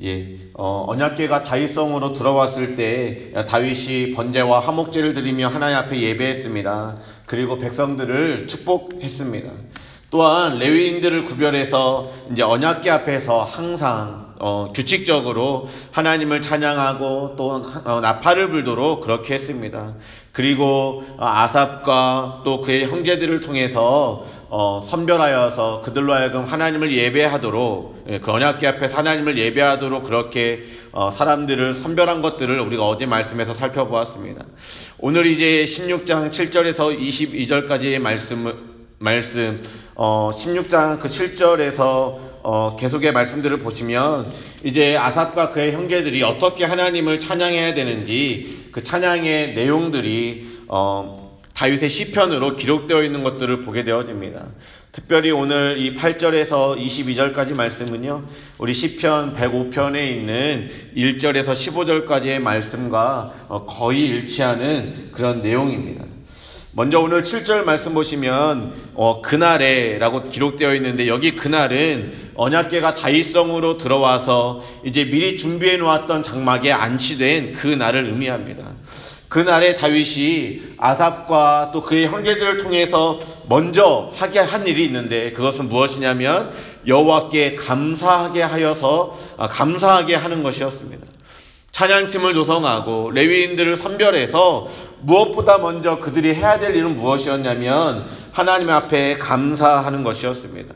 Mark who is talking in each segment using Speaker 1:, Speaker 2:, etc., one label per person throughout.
Speaker 1: 예, 어, 언약계가 다윗성으로 들어왔을 때 다윗이 번제와 화목제를 드리며 하나님 앞에 예배했습니다. 그리고 백성들을 축복했습니다. 또한 레위인들을 구별해서 이제 언약계 앞에서 항상 어, 규칙적으로 하나님을 찬양하고 또 어, 나팔을 불도록 그렇게 했습니다. 그리고 어, 아삽과 또 그의 형제들을 통해서 어, 선별하여서 그들로 하여금 하나님을 예배하도록 예, 그 언약궤 앞에 하나님을 예배하도록 그렇게 어, 사람들을 선별한 것들을 우리가 어제 말씀에서 살펴보았습니다. 오늘 이제 16장 7절에서 22절까지의 말씀 말씀 어, 16장 그 7절에서 어, 계속의 말씀들을 보시면 이제 아삽과 그의 형제들이 어떻게 하나님을 찬양해야 되는지 그 찬양의 내용들이 어, 다윗의 시편으로 기록되어 있는 것들을 보게 되어집니다. 특별히 오늘 이 8절에서 22절까지 말씀은요. 우리 시편 105편에 있는 1절에서 15절까지의 말씀과 어, 거의 일치하는 그런 내용입니다. 먼저 오늘 7절 말씀 보시면 어, 그날에라고 기록되어 있는데 여기 그날은 언약계가 다윗성으로 들어와서 이제 미리 준비해 놓았던 장막에 안치된 그 날을 의미합니다. 그날에 다윗이 아삽과 또 그의 형제들을 통해서 먼저 하게 한 일이 있는데 그것은 무엇이냐면 여호와께 감사하게 하여서 아, 감사하게 하는 것이었습니다. 찬양팀을 조성하고 레위인들을 선별해서 무엇보다 먼저 그들이 해야 될 일은 무엇이었냐면 하나님 앞에 감사하는 것이었습니다.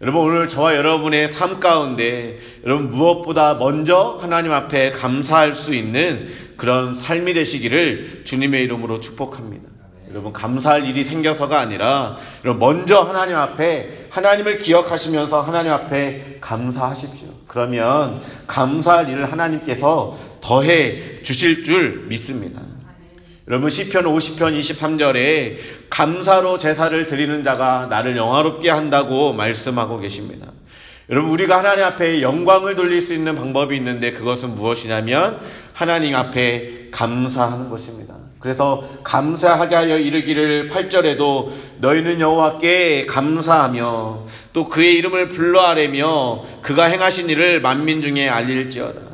Speaker 1: 여러분 오늘 저와 여러분의 삶 가운데 여러분 무엇보다 먼저 하나님 앞에 감사할 수 있는 그런 삶이 되시기를 주님의 이름으로 축복합니다. 여러분 감사할 일이 생겨서가 아니라 여러분 먼저 하나님 앞에 하나님을 기억하시면서 하나님 앞에 감사하십시오. 그러면 감사할 일을 하나님께서 더해 주실 줄 믿습니다. 여러분 시편 50편 23절에 감사로 제사를 드리는 자가 나를 영화롭게 한다고 말씀하고 계십니다. 여러분 우리가 하나님 앞에 영광을 돌릴 수 있는 방법이 있는데 그것은 무엇이냐면 하나님 앞에 감사하는 것입니다. 그래서 감사하게 하여 이르기를 8절에도 너희는 여호와께 감사하며 또 그의 이름을 불러 아뢰며 그가 행하신 일을 만민 중에 알릴지어다.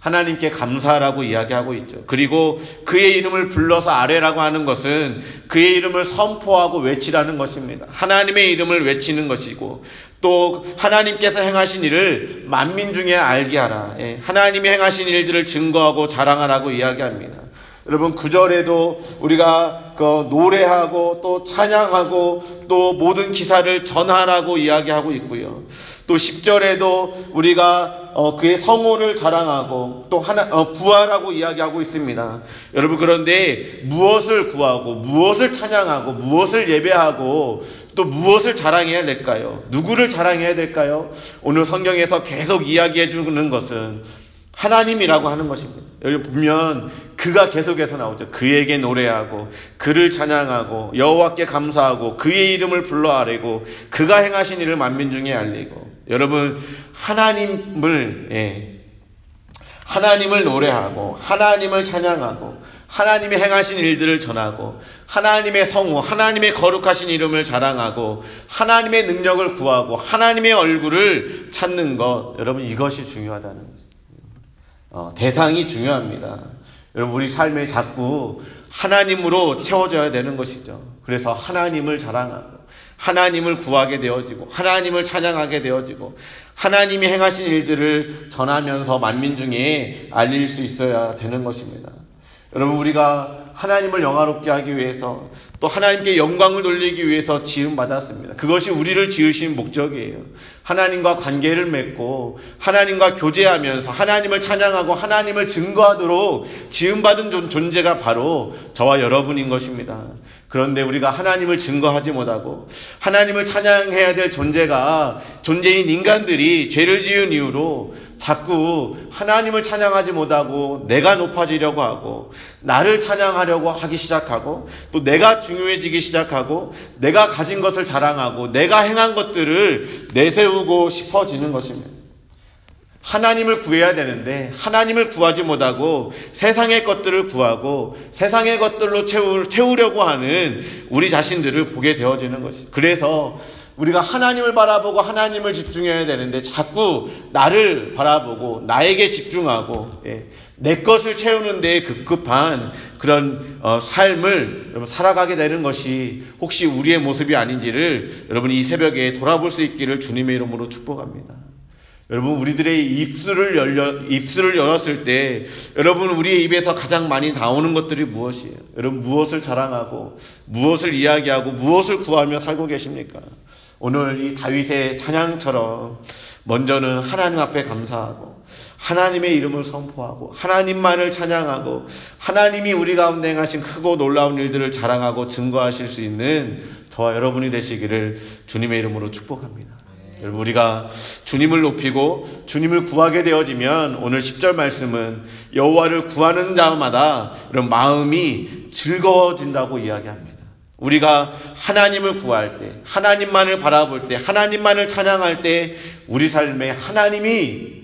Speaker 1: 하나님께 감사라고 이야기하고 있죠. 그리고 그의 이름을 불러서 아래라고 하는 것은 그의 이름을 선포하고 외치라는 것입니다. 하나님의 이름을 외치는 것이고 또 하나님께서 행하신 일을 만민 중에 알게 하라. 예, 하나님이 행하신 일들을 증거하고 자랑하라고 이야기합니다. 여러분 구절에도 우리가 그 노래하고 또 찬양하고 또 모든 기사를 전하라고 이야기하고 있고요. 또 10절에도 우리가 어 그의 성호를 자랑하고 또 하나 어 구하라고 이야기하고 있습니다. 여러분 그런데 무엇을 구하고 무엇을 찬양하고 무엇을 예배하고 또 무엇을 자랑해야 될까요? 누구를 자랑해야 될까요? 오늘 성경에서 계속 이야기해 주는 것은 하나님이라고 하는 것입니다. 여기 보면 그가 계속해서 나오죠. 그에게 노래하고 그를 찬양하고 여호와께 감사하고 그의 이름을 불러 아뢰고 그가 행하신 일을 만민 중에 알리고 여러분 하나님을 예, 하나님을 노래하고 하나님을 찬양하고 하나님의 행하신 일들을 전하고 하나님의 성우, 하나님의 거룩하신 이름을 자랑하고 하나님의 능력을 구하고 하나님의 얼굴을 찾는 것 여러분 이것이 중요하다는 거죠. 어, 대상이 중요합니다. 여러분 우리 삶에 자꾸 하나님으로 채워져야 되는 것이죠. 그래서 하나님을 자랑하고 하나님을 구하게 되어지고 하나님을 찬양하게 되어지고 하나님이 행하신 일들을 전하면서 만민 중에 알릴 수 있어야 되는 것입니다. 여러분 우리가 하나님을 영화롭게 하기 위해서 또 하나님께 영광을 돌리기 위해서 지음 받았습니다. 그것이 우리를 지으신 목적이에요. 하나님과 관계를 맺고 하나님과 교제하면서 하나님을 찬양하고 하나님을 증거하도록 지음 받은 존재가 바로 저와 여러분인 것입니다. 그런데 우리가 하나님을 증거하지 못하고 하나님을 찬양해야 될 존재가 존재인 인간들이 죄를 지은 이유로 자꾸 하나님을 찬양하지 못하고 내가 높아지려고 하고 나를 찬양하려고 하기 시작하고 또 내가 중요해지기 시작하고 내가 가진 것을 자랑하고 내가 행한 것들을 내세우고 싶어지는 것입니다. 하나님을 구해야 되는데 하나님을 구하지 못하고 세상의 것들을 구하고 세상의 것들로 채우, 려고 하는 우리 자신들을 보게 되어지는 것이. 그래서 우리가 하나님을 바라보고 하나님을 집중해야 되는데 자꾸 나를 바라보고 나에게 집중하고 예, 내 것을 채우는 데 급급한 그런 어, 삶을 여러분 살아가게 되는 것이 혹시 우리의 모습이 아닌지를 여러분 이 새벽에 돌아볼 수 있기를 주님의 이름으로 축복합니다. 여러분 우리들의 입술을 열려 입술을 열었을 때 여러분 우리의 입에서 가장 많이 나오는 것들이 무엇이에요? 여러분 무엇을 자랑하고 무엇을 이야기하고 무엇을 구하며 살고 계십니까? 오늘 이 다윗의 찬양처럼 먼저는 하나님 앞에 감사하고 하나님의 이름을 선포하고 하나님만을 찬양하고 하나님이 우리 가운데 행하신 크고 놀라운 일들을 자랑하고 증거하실 수 있는 저와 여러분이 되시기를 주님의 이름으로 축복합니다. 여러분 우리가 주님을 높이고 주님을 구하게 되어지면 오늘 10절 말씀은 여호와를 구하는 자마다 이런 마음이 즐거워진다고 이야기합니다. 우리가 하나님을 구할 때, 하나님만을 바라볼 때, 하나님만을 찬양할 때 우리 삶에 하나님이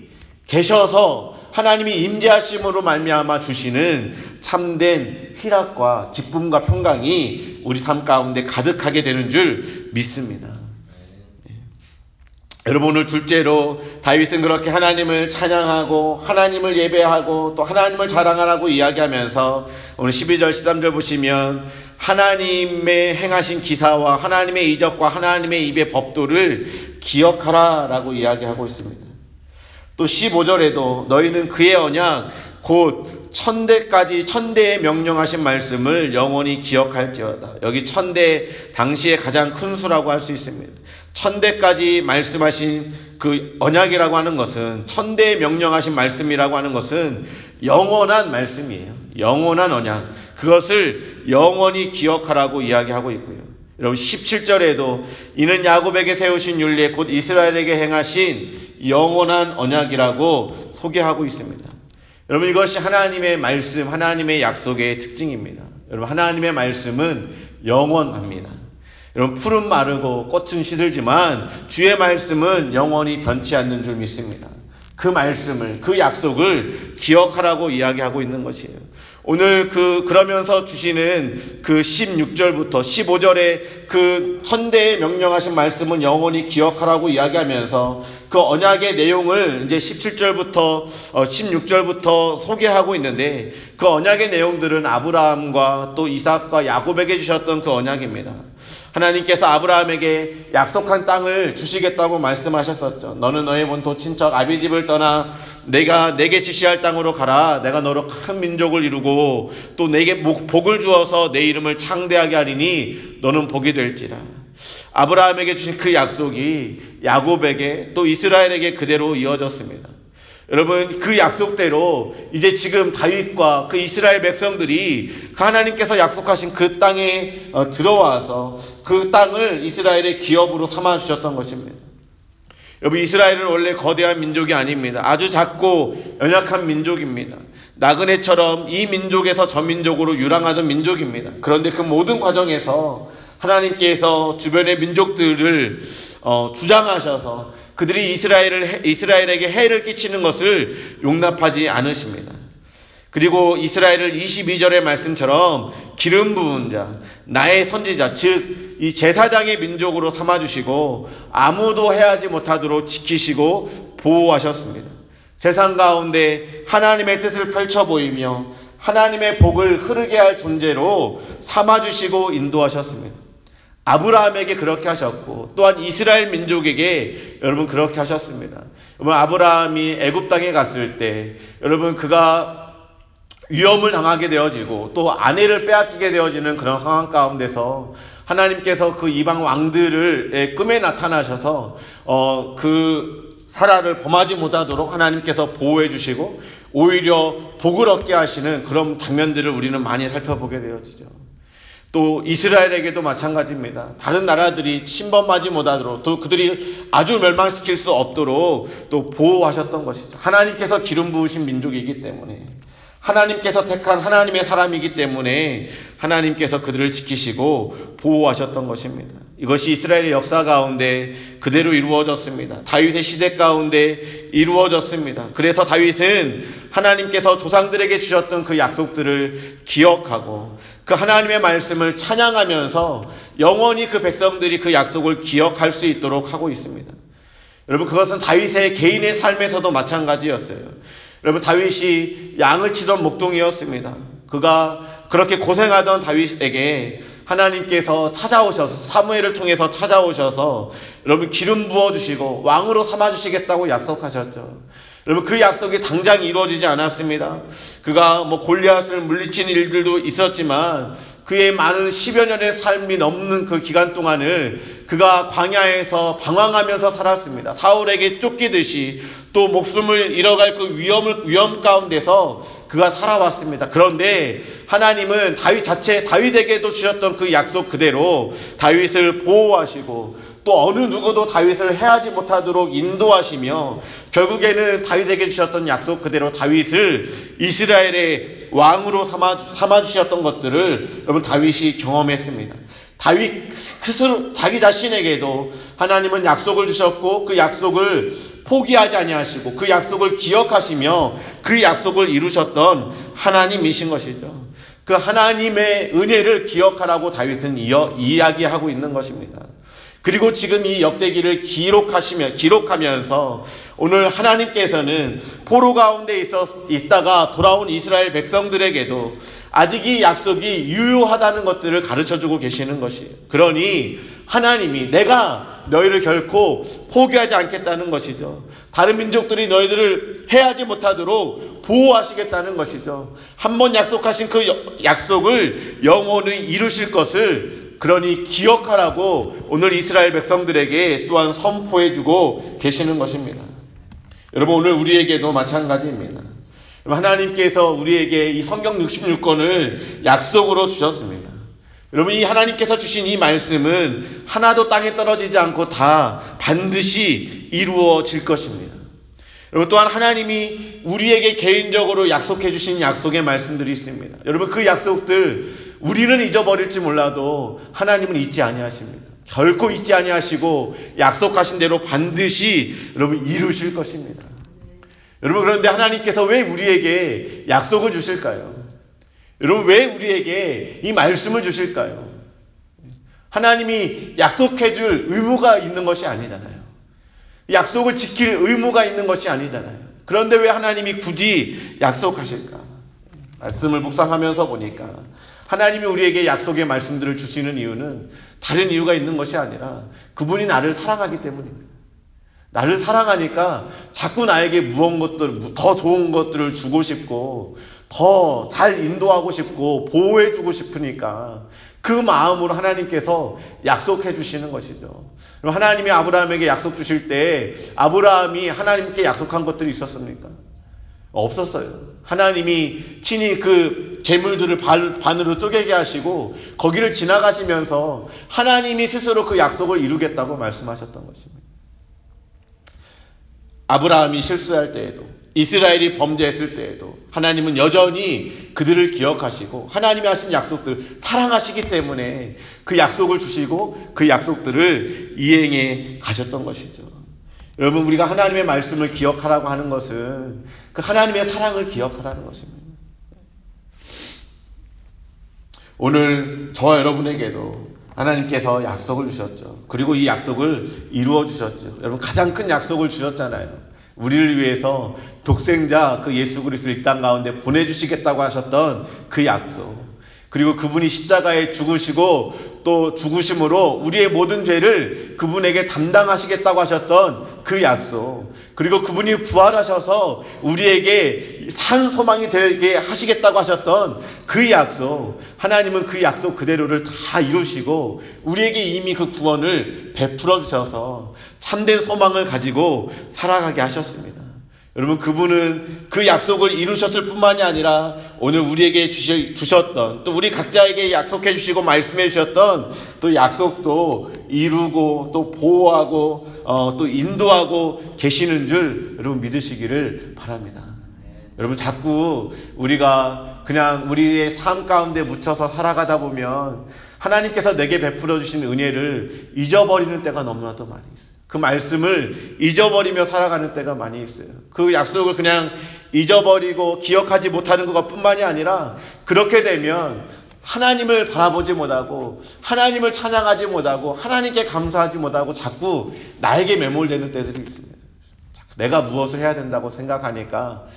Speaker 1: 계셔서 하나님이 임재하심으로 말미암아 주시는 참된 희락과 기쁨과 평강이 우리 삶 가운데 가득하게 되는 줄 믿습니다. 여러분 오늘 둘째로 다윗은 그렇게 하나님을 찬양하고 하나님을 예배하고 또 하나님을 자랑하라고 이야기하면서 오늘 12절 13절 보시면 하나님의 행하신 기사와 하나님의 이적과 하나님의 입의 법도를 기억하라라고 이야기하고 있습니다. 또 15절에도 너희는 그의 언약 곧 천대까지 천대에 명령하신 말씀을 영원히 기억할지어다. 여기 천대 당시에 가장 큰 수라고 할 수 있습니다. 천대까지 말씀하신 그 언약이라고 하는 것은 천대에 명령하신 말씀이라고 하는 것은 영원한 말씀이에요. 영원한 언약. 그것을 영원히 기억하라고 이야기하고 있고요. 여러분 17절에도 이는 야곱에게 세우신 윤리 곧 이스라엘에게 행하신 영원한 언약이라고 소개하고 있습니다. 여러분 이것이 하나님의 말씀, 하나님의 약속의 특징입니다. 여러분 하나님의 말씀은 영원합니다. 여러분 푸른 마르고 꽃은 시들지만 주의 말씀은 영원히 변치 않는 줄 믿습니다. 그 말씀을 그 약속을 기억하라고 이야기하고 있는 것이에요. 오늘 그 그러면서 주시는 그 16절부터 15절에 그 천대에 명령하신 말씀은 영원히 기억하라고 이야기하면서 그 언약의 내용을 이제 17절부터 16절부터 어, 소개하고 있는데 그 언약의 내용들은 아브라함과 또 이삭과 야곱에게 주셨던 그 언약입니다. 하나님께서 아브라함에게 약속한 땅을 주시겠다고 말씀하셨었죠. 너는 너의 본토 친척 아비 집을 떠나 내가 내게 지시할 땅으로 가라. 내가 너로 큰 민족을 이루고 또 내게 복을 주어서 내 이름을 창대하게 하리니 너는 복이 될지라. 아브라함에게 주신 그 약속이 야곱에게 또 이스라엘에게 그대로 이어졌습니다. 여러분 그 약속대로 이제 지금 다윗과 그 이스라엘 백성들이 그 하나님께서 약속하신 그 땅에 어, 들어와서 그 땅을 이스라엘의 기업으로 삼아 주셨던 것입니다. 여러분 이스라엘은 원래 거대한 민족이 아닙니다. 아주 작고 연약한 민족입니다. 나그네처럼 이 민족에서 저 민족으로 유랑하던 민족입니다. 그런데 그 모든 과정에서 하나님께서 주변의 민족들을 어, 주장하셔서 그들이 이스라엘을, 이스라엘에게 해를 끼치는 것을 용납하지 않으십니다. 그리고 이스라엘을 22절의 말씀처럼 기름 부은 자, 나의 선지자, 즉, 이 제사장의 민족으로 삼아 주시고 아무도 해하지 못하도록 지키시고 보호하셨습니다. 세상 가운데 하나님의 뜻을 펼쳐 보이며 하나님의 복을 흐르게 할 존재로 삼아 주시고 인도하셨습니다. 아브라함에게 그렇게 하셨고 또한 이스라엘 민족에게 여러분 그렇게 하셨습니다. 여러분 아브라함이 애굽 땅에 갔을 때 여러분 그가 위험을 당하게 되어지고 또 아내를 빼앗기게 되어지는 그런 상황 가운데서 하나님께서 그 이방 왕들을 꿈에 나타나셔서 어, 그 사라를 범하지 못하도록 하나님께서 보호해 주시고 오히려 복을 얻게 하시는 그런 장면들을 우리는 많이 살펴보게 되어지죠. 또 이스라엘에게도 마찬가지입니다. 다른 나라들이 침범하지 못하도록 또 그들이 아주 멸망시킬 수 없도록 또 보호하셨던 것이죠. 하나님께서 기름 부으신 민족이기 때문에 하나님께서 택한 하나님의 사람이기 때문에 하나님께서 그들을 지키시고 보호하셨던 것입니다. 이것이 이스라엘의 역사 가운데 그대로 이루어졌습니다. 다윗의 시대 가운데 이루어졌습니다. 그래서 다윗은 하나님께서 조상들에게 주셨던 그 약속들을 기억하고 그 하나님의 말씀을 찬양하면서 영원히 그 백성들이 그 약속을 기억할 수 있도록 하고 있습니다. 여러분 그것은 다윗의 개인의 삶에서도 마찬가지였어요. 여러분 다윗이 양을 치던 목동이었습니다. 그가 그렇게 고생하던 다윗에게 하나님께서 찾아오셔서 사무엘을 통해서 찾아오셔서 여러분 기름 부어 주시고 왕으로 삼아 주시겠다고 약속하셨죠. 여러분 그 약속이 당장 이루어지지 않았습니다. 그가 뭐 골리앗을 물리친 일들도 있었지만 그의 많은 10여 년의 삶이 넘는 그 기간 동안을 그가 광야에서 방황하면서 살았습니다. 사울에게 쫓기듯이 또 목숨을 잃어갈 그 위험을, 위험 가운데서 그가 살아왔습니다. 그런데 하나님은 다윗 자체, 다윗에게도 주셨던 그 약속 그대로 다윗을 보호하시고 또 어느 누구도 다윗을 해하지 못하도록 인도하시며 결국에는 다윗에게 주셨던 약속 그대로 다윗을 이스라엘의 왕으로 삼아, 주셨던 것들을 여러분 다윗이 경험했습니다. 다윗 스스로 자기 자신에게도 하나님은 약속을 주셨고 그 약속을 포기하지 아니하시고 그 약속을 기억하시며 그 약속을 이루셨던 하나님이신 것이죠. 그 하나님의 은혜를 기억하라고 다윗은 이어, 이야기하고 있는 것입니다. 그리고 지금 이 역대기를 기록하시며 기록하면서 오늘 하나님께서는 포로 가운데 있어 있다가 돌아온 이스라엘 백성들에게도 아직 이 약속이 유효하다는 것들을 가르쳐 주고 계시는 것이에요. 그러니 하나님이 내가 너희를 결코 포기하지 않겠다는 것이죠. 다른 민족들이 너희들을 해하지 못하도록 보호하시겠다는 것이죠. 한 번 약속하신 그 약속을 영원히 이루실 것을 그러니 기억하라고 오늘 이스라엘 백성들에게 또한 선포해 주고 계시는 것입니다. 여러분 오늘 우리에게도 마찬가지입니다. 하나님께서 우리에게 이 성경 66권을 약속으로 주셨습니다. 여러분 이 하나님께서 주신 이 말씀은 하나도 땅에 떨어지지 않고 다 반드시 이루어질 것입니다. 여러분 또한 하나님이 우리에게 개인적으로 약속해 주신 약속의 말씀들이 있습니다. 여러분 그 약속들 우리는 잊어버릴지 몰라도 하나님은 잊지 아니하십니다. 결코 잊지 아니하시고 약속하신 대로 반드시 여러분 이루실 것입니다. 여러분 그런데 하나님께서 왜 우리에게 약속을 주실까요? 여러분 왜 우리에게 이 말씀을 주실까요? 하나님이 약속해 줄 의무가 있는 것이 아니잖아요. 약속을 지킬 의무가 있는 것이 아니잖아요. 그런데 왜 하나님이 굳이 약속하실까? 말씀을 묵상하면서 보니까 하나님이 우리에게 약속의 말씀들을 주시는 이유는 다른 이유가 있는 것이 아니라 그분이 나를 사랑하기 때문입니다. 나를 사랑하니까 자꾸 나에게 무언 것들, 더 좋은 것들을 주고 싶고, 더 잘 인도하고 싶고, 보호해 주고 싶으니까 그 마음으로 하나님께서 약속해 주시는 것이죠. 하나님이 아브라함에게 약속 주실 때 아브라함이 하나님께 약속한 것들이 있었습니까? 없었어요. 하나님이 친히 그 재물들을 반 으로 쪼개게 하시고 거기를 지나가시면서 하나님이 스스로 그 약속을 이루겠다고 말씀하셨던 것입니다. 아브라함이 실수할 때에도 이스라엘이 범죄했을 때에도 하나님은 여전히 그들을 기억하시고 하나님이 하신 약속들 사랑하시기 때문에 그 약속을 주시고 그 약속들을 이행해 가셨던 것이죠. 여러분 우리가 하나님의 말씀을 기억하라고 하는 것은 그 하나님의 사랑을 기억하라는 것입니다. 오늘 저와 여러분에게도 하나님께서 약속을 주셨죠. 그리고 이 약속을 이루어 주셨죠. 여러분 가장 큰 약속을 주셨잖아요. 우리를 위해서 독생자 그 예수 그리스도를 이 땅 가운데 보내 주시겠다고 하셨던 그 약속. 그리고 그분이 십자가에 죽으시고 또 죽으심으로 우리의 모든 죄를 그분에게 담당하시겠다고 하셨던 그 약속. 그리고 그분이 부활하셔서 우리에게 산 소망이 되게 하시겠다고 하셨던 그 약속. 하나님은 그 약속 그대로를 다 이루시고 우리에게 이미 그 구원을 베풀어 주셔서 참된 소망을 가지고 살아가게 하셨습니다. 여러분 그분은 그 약속을 이루셨을 뿐만이 아니라 오늘 우리에게 주셨던 또 우리 각자에게 약속해 주시고 말씀해 주셨던 또 약속도 이루고 또 보호하고 어, 또 인도하고 계시는 줄 여러분 믿으시기를 바랍니다. 여러분 자꾸 우리가 그냥 우리의 삶 가운데 묻혀서 살아가다 보면 하나님께서 내게 베풀어 주신 은혜를 잊어버리는 때가 너무나도 많이 있어요. 그 말씀을 잊어버리며 살아가는 때가 많이 있어요. 그 약속을 그냥 잊어버리고 기억하지 못하는 것 뿐만이 아니라 그렇게 되면 하나님을 바라보지 못하고 하나님을 찬양하지 못하고 하나님께 감사하지 못하고 자꾸 나에게 매몰되는 때들이 있습니다. 내가 무엇을 해야 된다고 생각하니까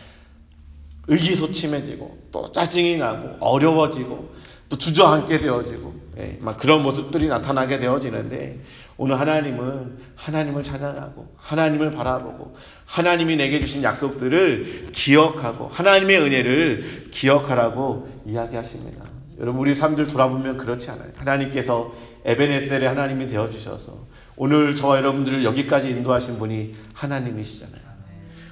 Speaker 1: 의기소침해지고 또 짜증이 나고 어려워지고 또 주저앉게 되어지고 예, 막 그런 모습들이 나타나게 되어지는데 오늘 하나님은 하나님을 찬양하고 하나님을 바라보고 하나님이 내게 주신 약속들을 기억하고 하나님의 은혜를 기억하라고 이야기하십니다. 여러분 우리 삶들 돌아보면 그렇지 않아요. 하나님께서 에베네셀의 하나님이 되어 주셔서 오늘 저와 여러분들을 여기까지 인도하신 분이 하나님이시잖아요.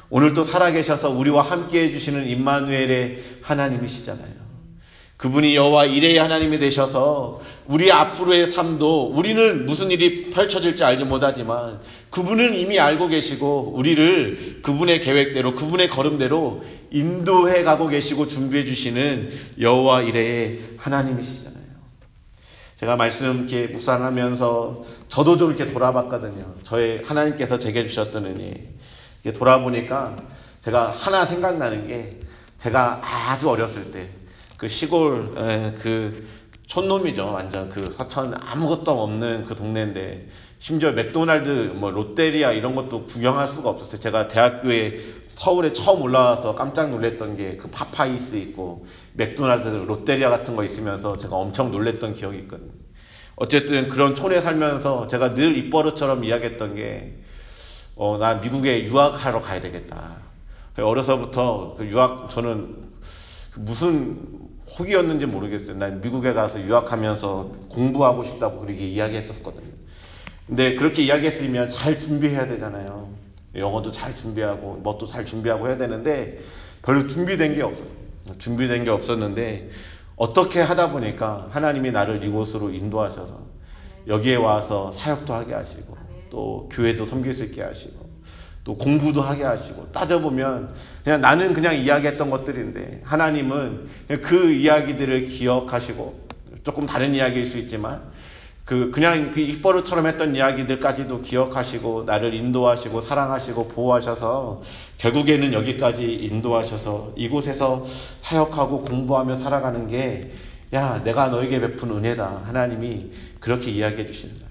Speaker 1: 오늘 또 살아계셔서 우리와 함께 해주시는 임마누엘의 하나님이시잖아요. 그분이 여호와 이레의 하나님이 되셔서 우리 앞으로의 삶도 우리는 무슨 일이 펼쳐질지 알지 못하지만 그분은 이미 알고 계시고 우리를 그분의 계획대로 그분의 걸음대로 인도해 가고 계시고 준비해 주시는 여호와 이레의 하나님이시잖아요. 제가 말씀 이렇게 묵상하면서 저도 좀 이렇게 돌아봤거든요. 저의 하나님께서 제게 주셨던 은혜. 돌아보니까 제가 하나 생각나는 게 제가 아주 어렸을 때 그 시골 그 촌놈이죠. 완전 그 서천 아무것도 없는 그 동네인데 심지어 맥도날드 뭐 롯데리아 이런 것도 구경할 수가 없었어요. 제가 대학교에 서울에 처음 올라와서 깜짝 놀랐던 게 그 파파이스 있고 맥도날드 롯데리아 같은 거 있으면서 제가 엄청 놀랬던 기억이 있거든요. 어쨌든 그런 촌에 살면서 제가 늘 입버릇처럼 이야기했던 게 어, 나 미국에 유학하러 가야 되겠다. 어려서부터 그 유학, 저는 무슨 혹이었는지 모르겠어요. 난 미국에 가서 유학하면서 공부하고 싶다고 그렇게 이야기했었거든요. 근데 그렇게 이야기했으면 잘 준비해야 되잖아요. 영어도 잘 준비하고, 뭣도 잘 준비하고 해야 되는데, 별로 준비된 게 없어요. 준비된 게 없었는데, 어떻게 하다 보니까 하나님이 나를 이곳으로 인도하셔서 여기에 와서 사역도 하게 하시고, 또 교회도 섬길 수 있게 하시고 또 공부도 하게 하시고 따져보면 그냥 나는 그냥 이야기했던 것들인데 하나님은 그 이야기들을 기억하시고 조금 다른 이야기일 수 있지만 그 그냥 그 입버릇처럼 했던 이야기들까지도 기억하시고 나를 인도하시고 사랑하시고 보호하셔서 결국에는 여기까지 인도하셔서 이곳에서 사역하고 공부하며 살아가는 게 야 내가 너에게 베푼 은혜다 하나님이 그렇게 이야기해 주신다.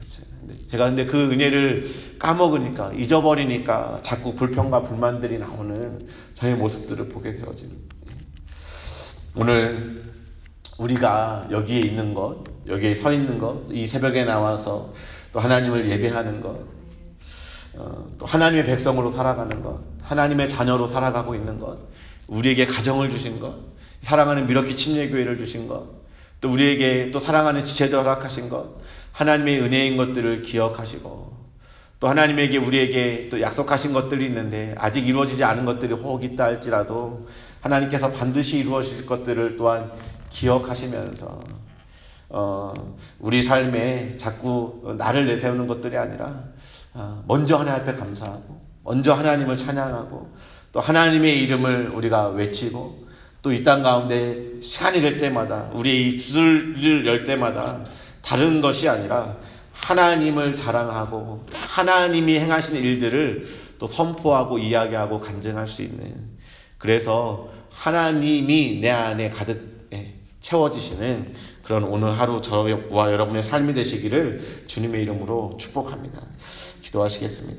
Speaker 1: 제가 근데 그 은혜를 까먹으니까 잊어버리니까 자꾸 불평과 불만들이 나오는 저의 모습들을 보게 되어지는. 오늘 우리가 여기에 있는 것, 여기에 서 있는 것, 이 새벽에 나와서 또 하나님을 예배하는 것, 어, 또 하나님의 백성으로 살아가는 것, 하나님의 자녀로 살아가고 있는 것, 우리에게 가정을 주신 것, 사랑하는 미러키 침례교회를 주신 것, 또 우리에게 또 사랑하는 지체들 허락하신 것, 하나님의 은혜인 것들을 기억하시고 또 하나님에게 우리에게 또 약속하신 것들이 있는데 아직 이루어지지 않은 것들이 혹 있다 할지라도 하나님께서 반드시 이루어질 것들을 또한 기억하시면서 어, 우리 삶에 자꾸 나를 내세우는 것들이 아니라 어, 먼저 하나님 앞에 감사하고 먼저 하나님을 찬양하고 또 하나님의 이름을 우리가 외치고 또 이 땅 가운데 시간이 될 때마다 우리의 입술을 열 때마다 다른 것이 아니라 하나님을 자랑하고 하나님이 행하신 일들을 또 선포하고 이야기하고 간증할 수 있는 그래서 하나님이 내 안에 가득 예, 채워지시는 그런 오늘 하루 저와 여러분의 삶이 되시기를 주님의 이름으로 축복합니다. 기도하시겠습니다.